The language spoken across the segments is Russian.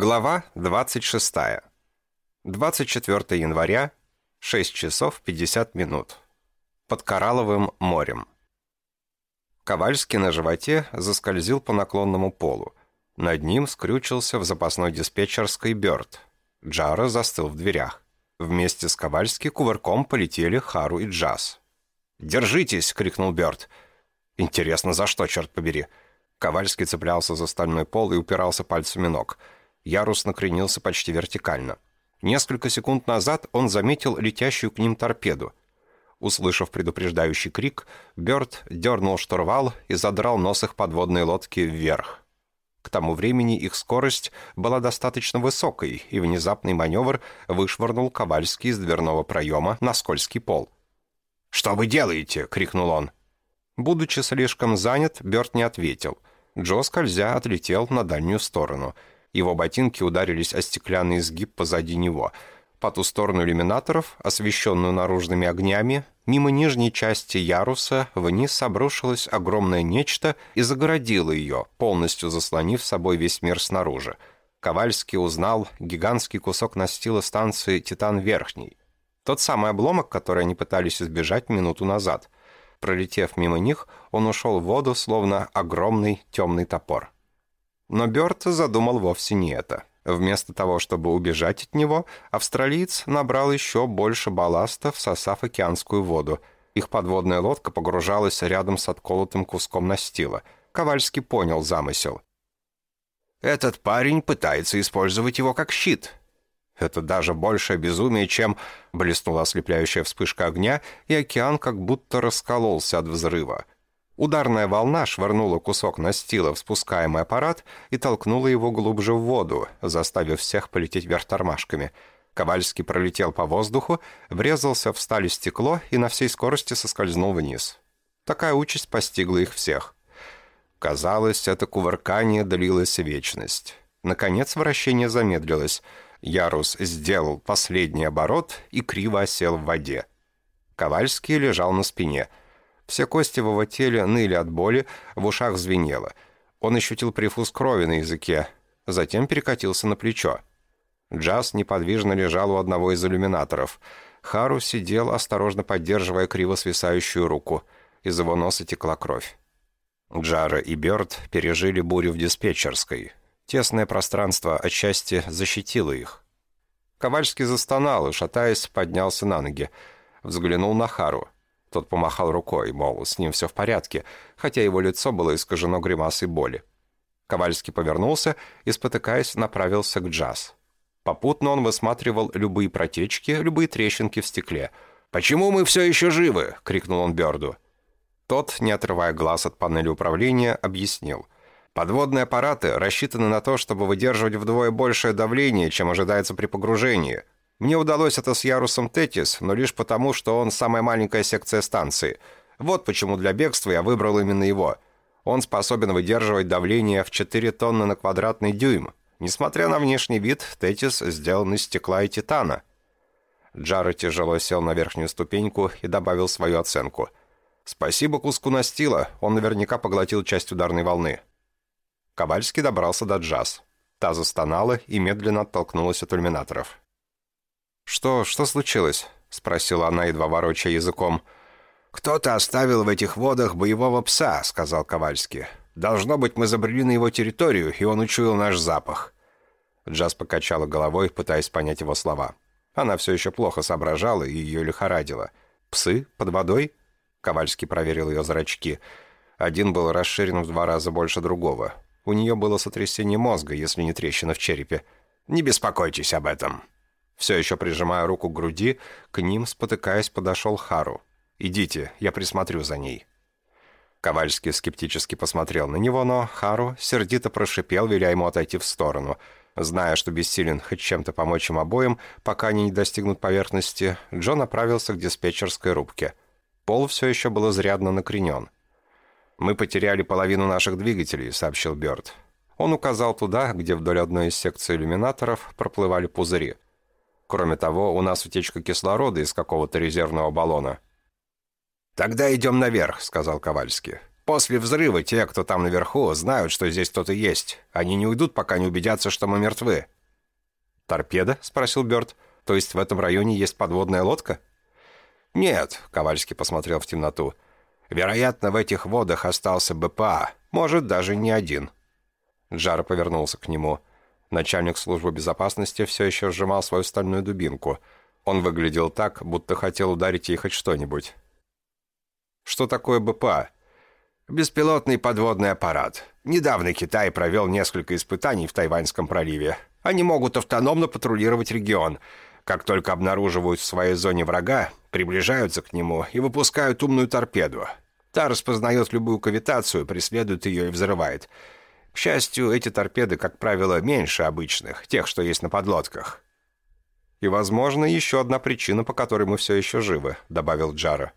Глава 26. 24 января, 6 часов 50 минут. Под Коралловым морем. Ковальский на животе заскользил по наклонному полу. Над ним скрючился в запасной диспетчерской Бёрд. Джара застыл в дверях. Вместе с Ковальски кувырком полетели Хару и Джаз. «Держитесь!» — крикнул Бёрд. «Интересно, за что, черт побери?» Ковальский цеплялся за стальной пол и упирался пальцами ног — Ярус накренился почти вертикально. Несколько секунд назад он заметил летящую к ним торпеду. Услышав предупреждающий крик, Бёрд дернул штурвал и задрал нос их подводной лодки вверх. К тому времени их скорость была достаточно высокой, и внезапный маневр вышвырнул Ковальский из дверного проема на скользкий пол. «Что вы делаете?» — крикнул он. Будучи слишком занят, Бёрд не ответил. Джо, скользя, отлетел на дальнюю сторону — его ботинки ударились о стеклянный изгиб позади него. По ту сторону иллюминаторов, освещенную наружными огнями, мимо нижней части яруса вниз обрушилось огромное нечто и загородило ее, полностью заслонив собой весь мир снаружи. Ковальский узнал гигантский кусок настила станции «Титан Верхний». Тот самый обломок, который они пытались избежать минуту назад. Пролетев мимо них, он ушел в воду, словно огромный темный топор. Но Бёрд задумал вовсе не это. Вместо того, чтобы убежать от него, австралиец набрал еще больше балласта, всосав океанскую воду. Их подводная лодка погружалась рядом с отколотым куском настила. Ковальский понял замысел. «Этот парень пытается использовать его как щит», это даже большее безумие, чем блеснула ослепляющая вспышка огня, и океан как будто раскололся от взрыва. Ударная волна швырнула кусок настила в спускаемый аппарат и толкнула его глубже в воду, заставив всех полететь вверх тормашками. Ковальский пролетел по воздуху, врезался в сталь стекло и на всей скорости соскользнул вниз. Такая участь постигла их всех. Казалось, это кувыркание длилось вечность. Наконец вращение замедлилось. Ярус сделал последний оборот и криво осел в воде. Ковальский лежал на спине — все кости в его теле ныли от боли, в ушах звенело. Он ощутил прифуз крови на языке, затем перекатился на плечо. Джаз неподвижно лежал у одного из иллюминаторов. Хару сидел, осторожно поддерживая криво свисающую руку. Из его носа текла кровь. Джара и Бёрд пережили бурю в диспетчерской. Тесное пространство отчасти защитило их. Ковальский застонал и, шатаясь, поднялся на ноги. Взглянул на Хару. Тот помахал рукой, мол, с ним все в порядке, хотя его лицо было искажено гримасой боли. Ковальский повернулся и, спотыкаясь, направился к джаз. Попутно он высматривал любые протечки, любые трещинки в стекле. «Почему мы все еще живы?» — крикнул он Бёрду. Тот, не отрывая глаз от панели управления, объяснил. «Подводные аппараты рассчитаны на то, чтобы выдерживать вдвое большее давление, чем ожидается при погружении. Мне удалось это с ярусом Тетис, но лишь потому, что он самая маленькая секция станции. Вот почему для бегства я выбрал именно его. Он способен выдерживать давление в 4 тонны на квадратный дюйм. Несмотря на внешний вид, Тетис сделан из стекла и титана. Джаро тяжело сел на верхнюю ступеньку и добавил свою оценку. «Спасибо куску настила, он наверняка поглотил часть ударной волны». Ковальский добрался до джаз. Та застонала и медленно оттолкнулась от иллюминаторов. «Что, что случилось?» — спросила она, едва ворочая языком. «Кто-то оставил в этих водах боевого пса», — сказал Ковальский. «Должно быть, мы забрели на его территорию, и он учуял наш запах». Джаз покачала головой, пытаясь понять его слова. Она все еще плохо соображала и ее лихорадило. «Псы? Под водой?» Ковальский проверил ее зрачки. Один был расширен в два раза больше другого. У нее было сотрясение мозга, если не трещина в черепе. «Не беспокойтесь об этом», все еще прижимая руку к груди, к ним, спотыкаясь, подошел Хару. «Идите, я присмотрю за ней». Ковальский скептически посмотрел на него, но Хару сердито прошипел, веля ему отойти в сторону. Зная, что бессилен хоть чем-то помочь им обоим, пока они не достигнут поверхности, Джо направился к диспетчерской рубке. Пол все еще был изрядно накренен. «Мы потеряли половину наших двигателей», — сообщил Бёрд. Он указал туда, где вдоль одной из секций иллюминаторов проплывали пузыри. Кроме того, у нас утечка кислорода из какого-то резервного баллона». «Тогда идем наверх», — сказал Ковальский. После взрыва те, кто там наверху, знают, что здесь кто-то есть. Они не уйдут, пока не убедятся, что мы мертвы». «Торпеда?» — спросил Бёрд. «То есть в этом районе есть подводная лодка?» «Нет», — Ковальский посмотрел в темноту. «Вероятно, в этих водах остался БПА. Может, даже не один». Джара повернулся к нему. Начальник службы безопасности все еще сжимал свою стальную дубинку. Он выглядел так, будто хотел ударить ей хоть что-нибудь. «Что такое БПА?» Беспилотный подводный аппарат. Недавно Китай провел несколько испытаний в Тайваньском проливе. Они могут автономно патрулировать регион. Как только обнаруживают в своей зоне врага, приближаются к нему и выпускают умную торпеду. Та распознает любую кавитацию, преследует ее и взрывает. К счастью, эти торпеды, как правило, меньше обычных, тех, что есть на подлодках. «И, возможно, еще одна причина, по которой мы все еще живы», — добавил Джара.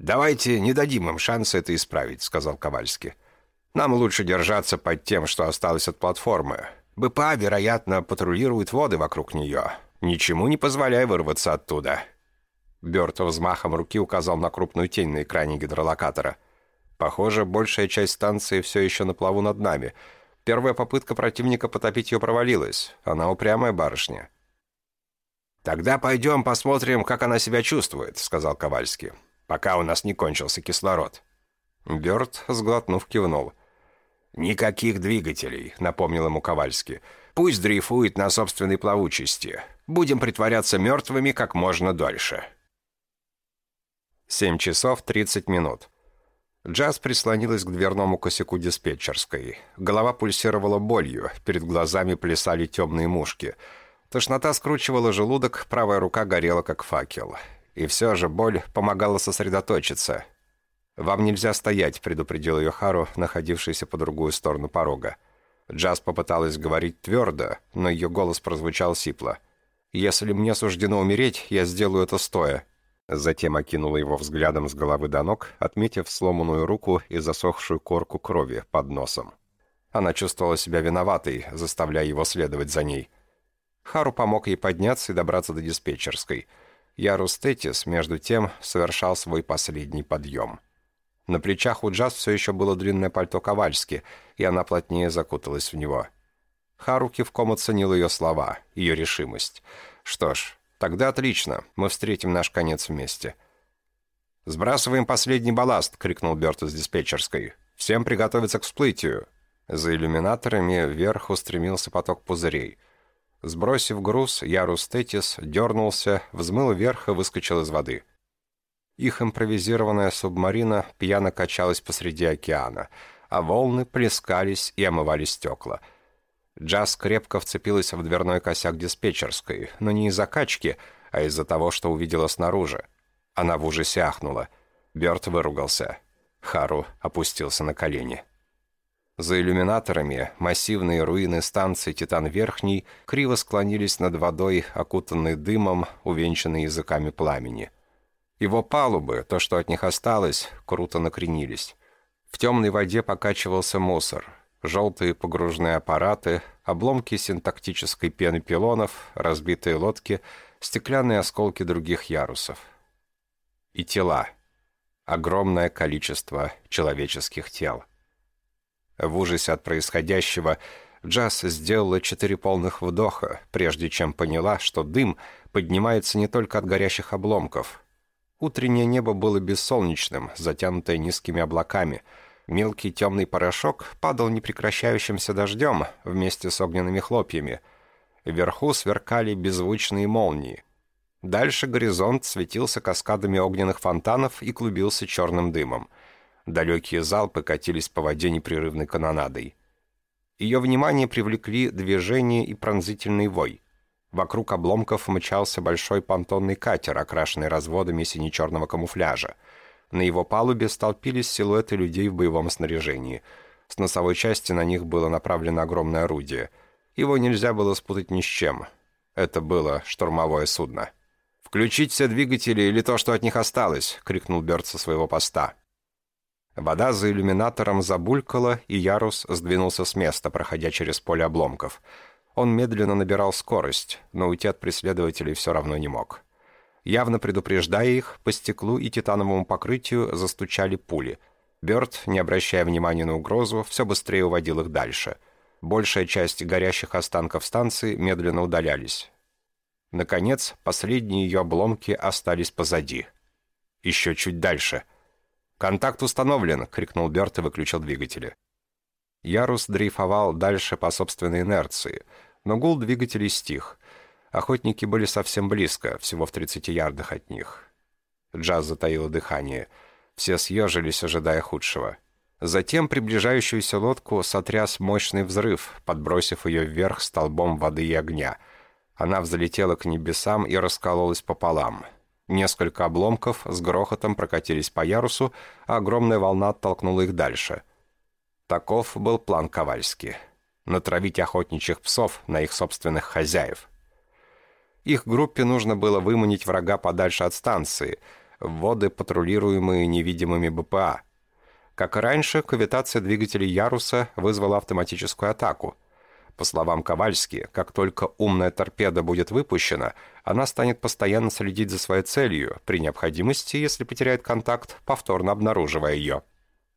«Давайте не дадим им шанса это исправить», — сказал Ковальский. «Нам лучше держаться под тем, что осталось от платформы. БПА, вероятно, патрулирует воды вокруг нее. Ничему не позволяй вырваться оттуда». Бёрд взмахом руки указал на крупную тень на экране гидролокатора. «Похоже, большая часть станции все еще на плаву над нами. Первая попытка противника потопить ее провалилась. Она упрямая барышня». «Тогда пойдем посмотрим, как она себя чувствует», — сказал Ковальский пока у нас не кончился кислород». Бёрд, сглотнув, кивнул. «Никаких двигателей», — напомнил ему Ковальский. «Пусть дрейфует на собственной плавучести. Будем притворяться мертвыми как можно дольше». Семь часов тридцать минут. Джаз прислонилась к дверному косяку диспетчерской. Голова пульсировала болью, перед глазами плясали темные мушки. Тошнота скручивала желудок, правая рука горела, как факел. И все же боль помогала сосредоточиться. «Вам нельзя стоять», — предупредил ее Хару, находившийся по другую сторону порога. Джаз попыталась говорить твердо, но ее голос прозвучал сипло. «Если мне суждено умереть, я сделаю это стоя». Затем окинула его взглядом с головы до ног, отметив сломанную руку и засохшую корку крови под носом. Она чувствовала себя виноватой, заставляя его следовать за ней. Хару помог ей подняться и добраться до диспетчерской — Ярус Тетис, между тем, совершал свой последний подъем. На плечах у Джаз все еще было длинное пальто Ковальски, и она плотнее закуталась в него. Хару кивком оценил ее слова, ее решимость. «Что ж, тогда отлично, мы встретим наш конец вместе». «Сбрасываем последний балласт!» — крикнул Берт из диспетчерской. «Всем приготовиться к всплытию!» За иллюминаторами вверх устремился поток пузырей — Сбросив груз, Ярус Тетис дернулся, взмыл вверх и выскочил из воды. Их импровизированная субмарина пьяно качалась посреди океана, а волны плескались и омывали стекла. Джаз крепко вцепилась в дверной косяк диспетчерской, но не из-за качки, а из-за того, что увидела снаружи. Она в ужасе ахнула. Бёрд выругался. Хару опустился на колени. За иллюминаторами массивные руины станции «Титан-Верхний» криво склонились над водой, окутанной дымом, увенчанной языками пламени. Его палубы, то, что от них осталось, круто накренились. В темной воде покачивался мусор. Желтые погружные аппараты, обломки синтактической пены пилонов, разбитые лодки, стеклянные осколки других ярусов. И тела. Огромное количество человеческих тел. В ужасе от происходящего Джаз сделала четыре полных вдоха, прежде чем поняла, что дым поднимается не только от горящих обломков. Утреннее небо было бессолнечным, затянутое низкими облаками. Мелкий темный порошок падал непрекращающимся дождем вместе с огненными хлопьями. Вверху сверкали беззвучные молнии. Дальше горизонт светился каскадами огненных фонтанов и клубился черным дымом — Далекие залпы катились по воде непрерывной канонадой. Ее внимание привлекли движение и пронзительный вой. Вокруг обломков мчался большой понтонный катер, окрашенный разводами сине-черного камуфляжа. На его палубе столпились силуэты людей в боевом снаряжении. С носовой части на них было направлено огромное орудие. Его нельзя было спутать ни с чем. Это было штурмовое судно. «Включить все двигатели или то, что от них осталось!» — крикнул Бёрд со своего поста. Вода за иллюминатором забулькала, и ярус сдвинулся с места, проходя через поле обломков. Он медленно набирал скорость, но уйти от преследователей все равно не мог. Явно предупреждая их, по стеклу и титановому покрытию застучали пули. Бёрд, не обращая внимания на угрозу, все быстрее уводил их дальше. Большая часть горящих останков станции медленно удалялись. Наконец, последние ее обломки остались позади. Еще чуть дальше. «Контакт установлен!» — крикнул Бёрд и выключил двигатели. Ярус дрейфовал дальше по собственной инерции, но гул двигателей стих. Охотники были совсем близко, всего в 30 ярдах от них. Джаз затаила дыхание. Все съежились, ожидая худшего. Затем приближающуюся лодку сотряс мощный взрыв, подбросив ее вверх столбом воды и огня. Она взлетела к небесам и раскололась пополам. Несколько обломков с грохотом прокатились по ярусу, а огромная волна оттолкнула их дальше — Таков был план Ковальски. Натравить охотничьих псов на их собственных хозяев. Их группе нужно было выманить врага подальше от станции, в воды, патрулируемые невидимыми БПА. Как и раньше, кавитация двигателей Яруса вызвала автоматическую атаку. По словам Ковальски, как только умная торпеда будет выпущена, она станет постоянно следить за своей целью, при необходимости, если потеряет контакт, повторно обнаруживая ее.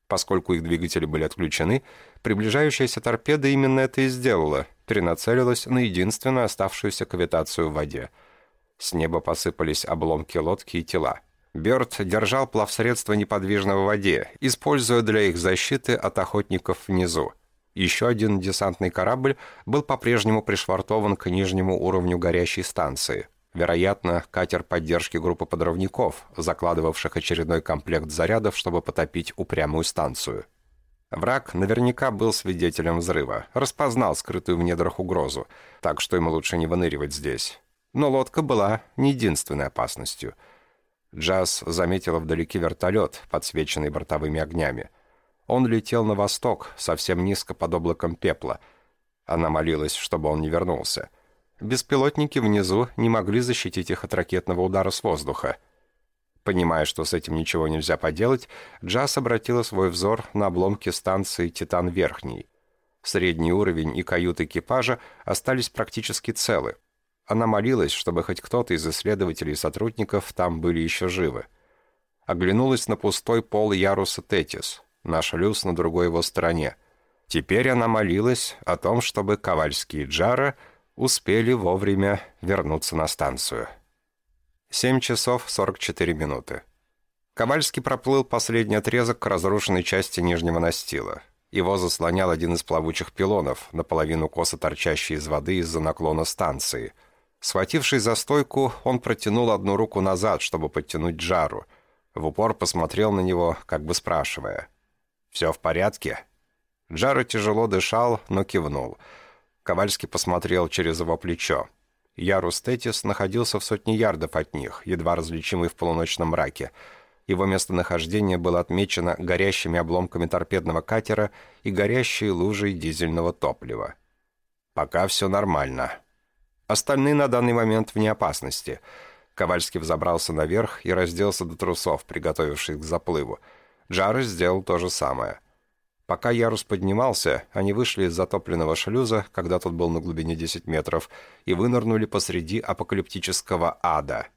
Поскольку их двигатели были отключены, приближающаяся торпеда именно это и сделала, перенацелилась на единственную оставшуюся кавитацию в воде. С неба посыпались обломки лодки и тела. Бёрд держал плавсредство неподвижно в воде, используя для их защиты от охотников внизу. Еще один десантный корабль был по-прежнему пришвартован к нижнему уровню горящей станции. Вероятно, катер поддержки группы подрывников, закладывавших очередной комплект зарядов, чтобы потопить упрямую станцию. Враг наверняка был свидетелем взрыва, распознал скрытую в недрах угрозу, так что ему лучше не выныривать здесь. Но лодка была не единственной опасностью. Джаз заметила вдалеке вертолет, подсвеченный бортовыми огнями. Он летел на восток, совсем низко под облаком пепла. Она молилась, чтобы он не вернулся. — беспилотники внизу не могли защитить их от ракетного удара с воздуха. Понимая, что с этим ничего нельзя поделать, Джаз обратила свой взор на обломки станции «Титан Верхний». Средний уровень и кают экипажа остались практически целы. Она молилась, чтобы хоть кто-то из исследователей и сотрудников там были еще живы. Оглянулась на пустой пол яруса Тетис, наш люс на другой его стороне. Теперь она молилась о том, чтобы Ковальский и Джара – успели вовремя вернуться на станцию. 7 часов 44 минуты. Ковальский проплыл последний отрезок к разрушенной части нижнего настила. Его заслонял один из плавучих пилонов, наполовину косо торчащий из воды из-за наклона станции. Схватившись за стойку, он протянул одну руку назад, чтобы подтянуть жару. В упор посмотрел на него, как бы спрашивая. «Все в порядке?» Джара тяжело дышал, но кивнул – Ковальский посмотрел через его плечо. Ярус Тетис находился в сотне ярдов от них, едва различимый в полуночном мраке. Его местонахождение было отмечено горящими обломками торпедного катера и горящей лужей дизельного топлива. «Пока все нормально. Остальные на данный момент вне опасности». Ковальский взобрался наверх и разделся до трусов, приготовившись к заплыву. Джарес сделал то же самое. Пока ярус поднимался, они вышли из затопленного шлюза, когда тот был на глубине 10 метров, и вынырнули посреди апокалиптического ада.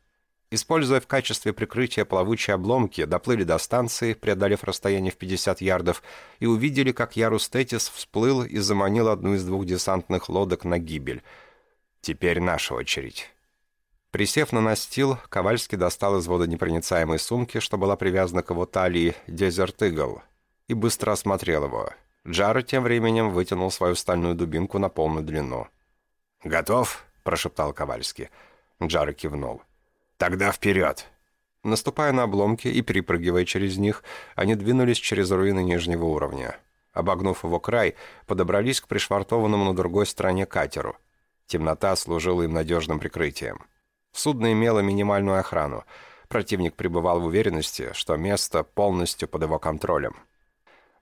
Используя в качестве прикрытия плавучие обломки, доплыли до станции, преодолев расстояние в 50 ярдов, и увидели, как ярус Тетис всплыл и заманил одну из двух десантных лодок на гибель. Теперь наша очередь. Присев на настил, Ковальский достал из водонепроницаемой сумки, что была привязана к его талии, «Дезерт Игл», и быстро осмотрел его. Джара тем временем вытянул свою стальную дубинку на полную длину. «Готов?» – прошептал Ковальский. Джара кивнул. «Тогда вперед!» Наступая на обломки и перепрыгивая через них, они двинулись через руины нижнего уровня. Обогнув его край, подобрались к пришвартованному на другой стороне катеру. Темнота служила им надежным прикрытием. Судно имело минимальную охрану. Противник пребывал в уверенности, что место полностью под его контролем.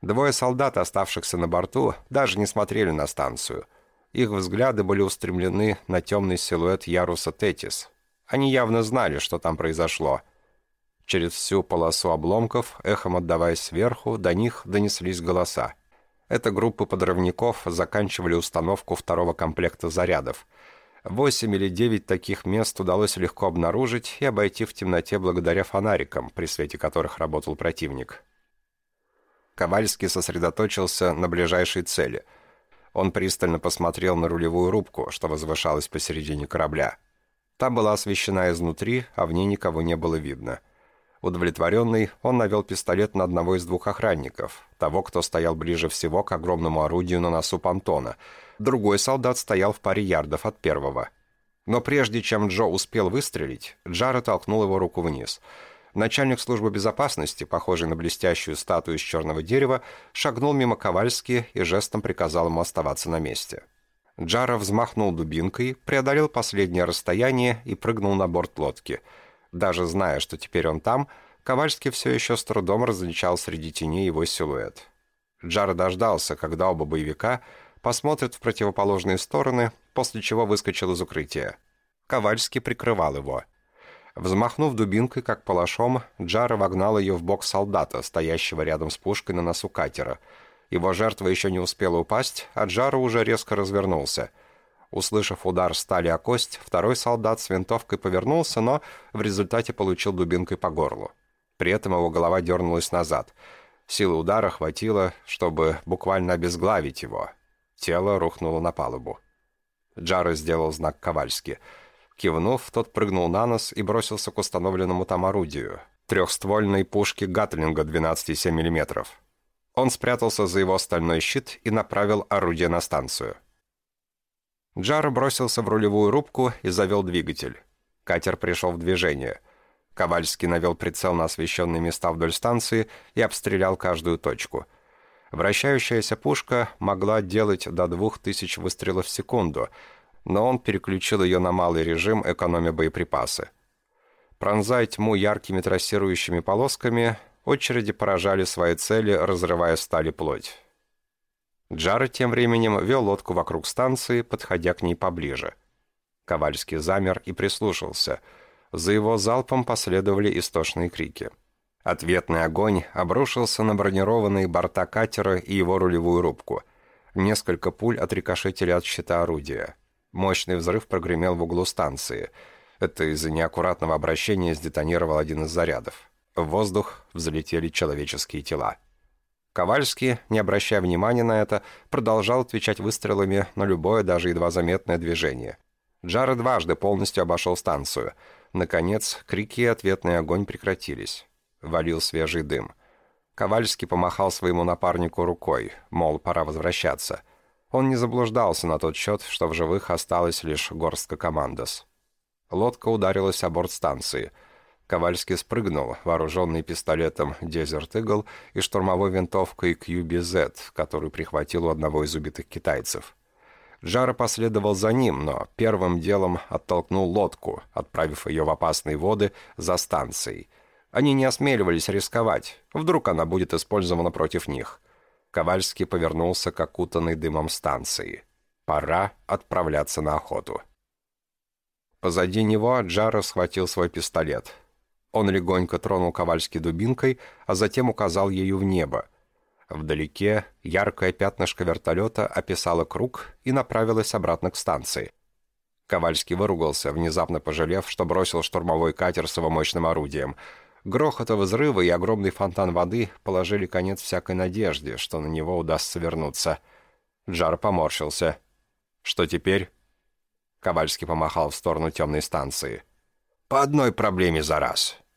Двое солдат, оставшихся на борту, даже не смотрели на станцию. Их взгляды были устремлены на темный силуэт яруса Тетис. Они явно знали, что там произошло. Через всю полосу обломков, эхом отдаваясь сверху, до них донеслись голоса. Эта группа подрывников заканчивали установку второго комплекта зарядов. Восемь или девять таких мест удалось легко обнаружить и обойти в темноте благодаря фонарикам, при свете которых работал противник. Ковальский сосредоточился на ближайшей цели. Он пристально посмотрел на рулевую рубку, что возвышалась посередине корабля. Та была освещена изнутри, а в ней никого не было видно. Удовлетворенный, он навел пистолет на одного из двух охранников, того, кто стоял ближе всего к огромному орудию на носу понтона. Другой солдат стоял в паре ярдов от первого. Но прежде чем Джо успел выстрелить, Джара толкнул его руку вниз. Начальник службы безопасности, похожий на блестящую статую из черного дерева, шагнул мимо Ковальски и жестом приказал ему оставаться на месте. Джара взмахнул дубинкой, преодолел последнее расстояние и прыгнул на борт лодки. Даже зная, что теперь он там, Ковальский все еще с трудом различал среди теней его силуэт. Джара дождался, когда оба боевика посмотрят в противоположные стороны, после чего выскочил из укрытия. Ковальский прикрывал его. Взмахнув дубинкой, как палашом, Джара вогнал ее в бок солдата, стоящего рядом с пушкой на носу катера — его жертва еще не успела упасть, а Джаро уже резко развернулся. Услышав удар стали о кость, второй солдат с винтовкой повернулся, но в результате получил дубинкой по горлу. При этом его голова дернулась назад. Силы удара хватило, чтобы буквально обезглавить его. Тело рухнуло на палубу. Джаро сделал знак Ковальски. Кивнув, тот прыгнул на нос и бросился к установленному там орудию. Трехствольной пушки Гатлинга 12,7 мм. Он спрятался за его стальной щит и направил орудие на станцию. Джар бросился в рулевую рубку и завел двигатель. Катер пришел в движение. Ковальский навел прицел на освещенные места вдоль станции и обстрелял каждую точку. Вращающаяся пушка могла делать до двух тысяч выстрелов в секунду, но он переключил ее на малый режим, экономя боеприпасы. Пронзая тьму яркими трассирующими полосками, Очереди поражали свои цели, разрывая стали плоть. Джара тем временем вел лодку вокруг станции, подходя к ней поближе. Ковальский замер и прислушался. За его залпом последовали истошные крики. Ответный огонь обрушился на бронированные борта катера и его рулевую рубку. Несколько пуль отрикошетили от щита орудия. Мощный взрыв прогремел в углу станции. Это из-за неаккуратного обращения сдетонировал один из зарядов. В воздух взлетели человеческие тела. Ковальский, не обращая внимания на это, продолжал отвечать выстрелами на любое, даже едва заметное движение. Джаред дважды полностью обошел станцию. Наконец, крики и ответный огонь прекратились. Валил свежий дым. Ковальский помахал своему напарнику рукой, мол, пора возвращаться. Он не заблуждался на тот счет, что в живых осталась лишь горстка командос. Лодка ударилась о борт станции — Ковальский спрыгнул, вооруженный пистолетом Desert Eagle и штурмовой винтовкой QBZ, которую прихватил у одного из убитых китайцев. Джара последовал за ним, но первым делом оттолкнул лодку, отправив ее в опасные воды за станцией. Они не осмеливались рисковать. Вдруг она будет использована против них. Ковальский повернулся к окутанной дымом станции. Пора отправляться на охоту. Позади него Джара схватил свой пистолет. Он легонько тронул Ковальский дубинкой, а затем указал ею в небо. Вдалеке яркое пятнышко вертолета описало круг и направилось обратно к станции. Ковальский выругался, внезапно пожалев, что бросил штурмовой катер с его мощным орудием. Грохот взрыва и огромный фонтан воды положили конец всякой надежде, что на него удастся вернуться. Джар поморщился. «Что теперь?» Ковальский помахал в сторону темной станции. «По одной проблеме за раз.